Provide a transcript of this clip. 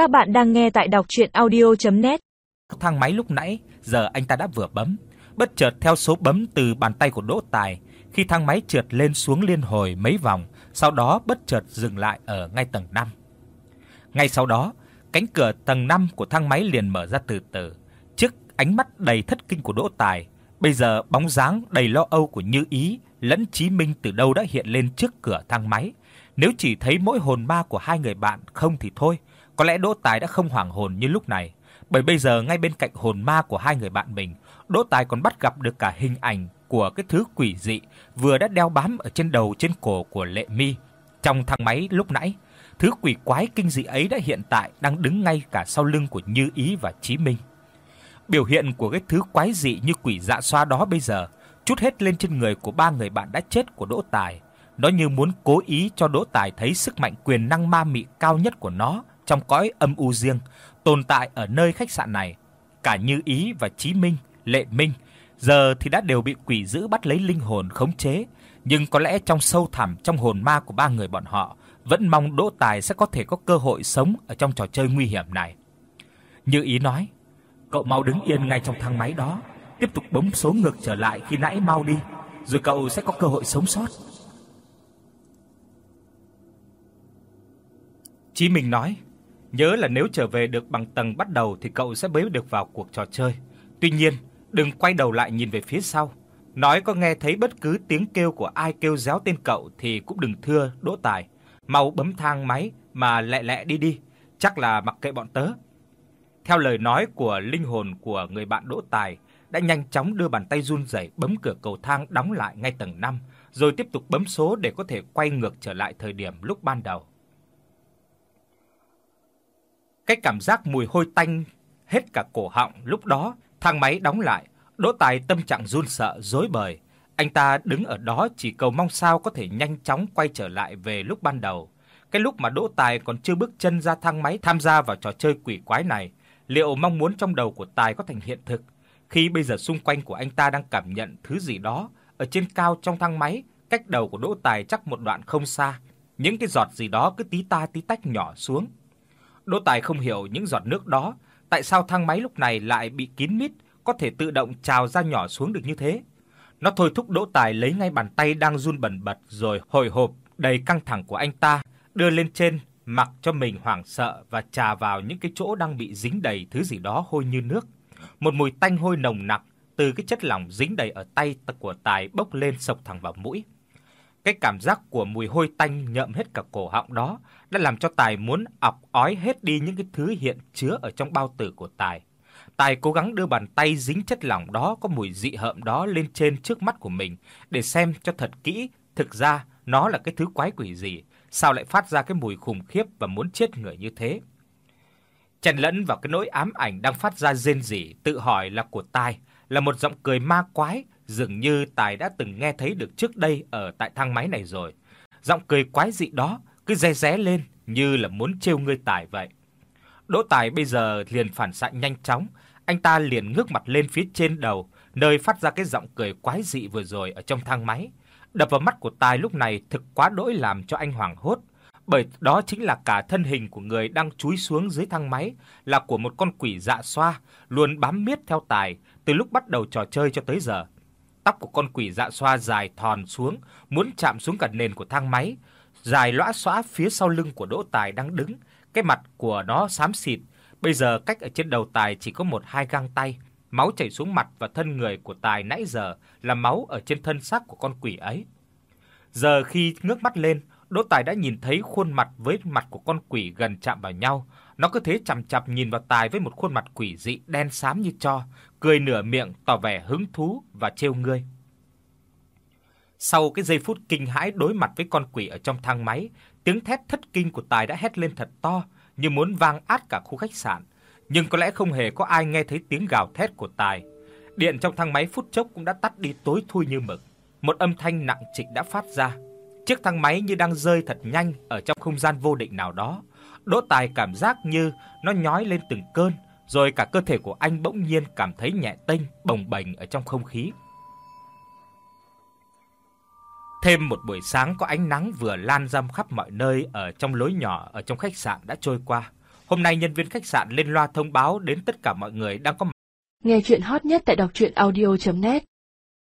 Các bạn đang nghe tại đọc audio net Thang máy lúc nãy, giờ anh ta đã vừa bấm, bất chợt theo số bấm từ bàn tay của Đỗ Tài, khi thang máy trượt lên xuống liên hồi mấy vòng, sau đó bất chợt dừng lại ở ngay tầng 5. Ngay sau đó, cánh cửa tầng 5 của thang máy liền mở ra từ từ. Trước ánh mắt đầy thất kinh của Đỗ Tài, bây giờ bóng dáng đầy lo âu của Như Ý lẫn Chí Minh từ đâu đã hiện lên trước cửa thang máy. Nếu chỉ thấy mỗi hồn ma của hai người bạn không thì thôi, có lẽ Đỗ Tài đã không hoảng hồn như lúc này, bởi bây giờ ngay bên cạnh hồn ma của hai người bạn mình, Đỗ Tài còn bắt gặp được cả hình ảnh của cái thứ quỷ dị vừa đã đeo bám ở trên đầu trên cổ của Lệ Mi trong thang máy lúc nãy. Thứ quỷ quái kinh dị ấy đã hiện tại đang đứng ngay cả sau lưng của Như Ý và Chí Minh. Biểu hiện của cái thứ quái dị như quỷ dạ xoa đó bây giờ chút hết lên trên người của ba người bạn đã chết của Đỗ Tài. Nó như muốn cố ý cho Đỗ Tài thấy sức mạnh quyền năng ma mị cao nhất của nó trong cõi âm u riêng tồn tại ở nơi khách sạn này. Cả Như Ý và Chí Minh, Lệ Minh giờ thì đã đều bị quỷ dữ bắt lấy linh hồn khống chế, nhưng có lẽ trong sâu thẳm trong hồn ma của ba người bọn họ vẫn mong Đỗ Tài sẽ có thể có cơ hội sống ở trong trò chơi nguy hiểm này. Như Ý nói, cậu mau đứng yên ngay trong thang máy đó, tiếp tục bấm số ngược trở lại khi nãy mau đi, rồi cậu sẽ có cơ hội sống sót. Chí Minh nói, nhớ là nếu trở về được bằng tầng bắt đầu thì cậu sẽ bế được vào cuộc trò chơi. Tuy nhiên, đừng quay đầu lại nhìn về phía sau. Nói có nghe thấy bất cứ tiếng kêu của ai kêu réo tên cậu thì cũng đừng thưa Đỗ Tài, mau bấm thang máy mà lẹ lẹ đi đi, chắc là mặc kệ bọn tớ. Theo lời nói của linh hồn của người bạn Đỗ Tài, đã nhanh chóng đưa bàn tay run rẩy bấm cửa cầu thang đóng lại ngay tầng 5, rồi tiếp tục bấm số để có thể quay ngược trở lại thời điểm lúc ban đầu. Cái cảm giác mùi hôi tanh hết cả cổ họng, lúc đó thang máy đóng lại, Đỗ Tài tâm trạng run sợ rối bời. Anh ta đứng ở đó chỉ cầu mong sao có thể nhanh chóng quay trở lại về lúc ban đầu. Cái lúc mà Đỗ Tài còn chưa bước chân ra thang máy tham gia vào trò chơi quỷ quái này, liệu mong muốn trong đầu của Tài có thành hiện thực khi bây giờ xung quanh của anh ta đang cảm nhận thứ gì đó ở trên cao trong thang máy, cách đầu của Đỗ Tài chắc một đoạn không xa, những cái giọt gì đó cứ tí ta tí tách nhỏ xuống. Đỗ Tài không hiểu những giọt nước đó, tại sao thang máy lúc này lại bị kín mít, có thể tự động trào ra nhỏ xuống được như thế. Nó thôi thúc Đỗ Tài lấy ngay bàn tay đang run bần bật rồi hồi hộp đầy căng thẳng của anh ta, đưa lên trên mặc cho mình hoảng sợ và chà vào những cái chỗ đang bị dính đầy thứ gì đó hôi như nước. Một mùi tanh hôi nồng nặc từ cái chất lỏng dính đầy ở tay của Tài bốc lên sộc thẳng vào mũi. Cái cảm giác của mùi hôi tanh nhậm hết cả cổ họng đó đã làm cho Tài muốn ọc ói hết đi những cái thứ hiện chứa ở trong bao tử của Tài. Tài cố gắng đưa bàn tay dính chất lỏng đó có mùi dị hợm đó lên trên trước mắt của mình để xem cho thật kỹ, thực ra nó là cái thứ quái quỷ gì, sao lại phát ra cái mùi khủng khiếp và muốn chết người như thế. Chen lẫn vào cái nỗi ám ảnh đang phát ra rên rỉ, tự hỏi là của Tài, là một giọng cười ma quái, dường như Tài đã từng nghe thấy được trước đây ở tại thang máy này rồi. Giọng cười quái dị đó cứ ré ré lên như là muốn trêu ngươi Tài vậy. Đỗ Tài bây giờ liền phản xạ nhanh chóng, anh ta liền ngước mặt lên phía trên đầu, nơi phát ra cái giọng cười quái dị vừa rồi ở trong thang máy. Đập vào mắt của Tài lúc này thực quá đỗi làm cho anh hoảng hốt, bởi đó chính là cả thân hình của người đang chúi xuống dưới thang máy, là của một con quỷ dạ xoa luôn bám miết theo Tài từ lúc bắt đầu trò chơi cho tới giờ. Tóc của con quỷ dạ xoa dài thòn xuống, muốn chạm xuống cả nền của thang máy, dài lõa xõa phía sau lưng của Đỗ Tài đang đứng, cái mặt của nó xám xịt, bây giờ cách ở trên đầu Tài chỉ có một hai gang tay, máu chảy xuống mặt và thân người của Tài nãy giờ là máu ở trên thân xác của con quỷ ấy. Giờ khi ngước mắt lên, Đỗ Tài đã nhìn thấy khuôn mặt với mặt của con quỷ gần chạm vào nhau, nó cứ thế chằm chằm nhìn vào Tài với một khuôn mặt quỷ dị đen xám như tro, cười nửa miệng tỏ vẻ hứng thú và trêu ngươi. Sau cái giây phút kinh hãi đối mặt với con quỷ ở trong thang máy, tiếng thét thất kinh của Tài đã hét lên thật to, như muốn vang át cả khu khách sạn, nhưng có lẽ không hề có ai nghe thấy tiếng gào thét của Tài. Điện trong thang máy phút chốc cũng đã tắt đi tối thui như mực. Một âm thanh nặng trịch đã phát ra. Chiếc thang máy như đang rơi thật nhanh ở trong không gian vô định nào đó. Đỗ Tài cảm giác như nó nhói lên từng cơn, rồi cả cơ thể của anh bỗng nhiên cảm thấy nhẹ tênh, bồng bềnh ở trong không khí. Thêm một buổi sáng có ánh nắng vừa lan ra khắp mọi nơi ở trong lối nhỏ ở trong khách sạn đã trôi qua. Hôm nay nhân viên khách sạn lên loa thông báo đến tất cả mọi người đang có Nghe truyện hot nhất tại doctruyenaudio.net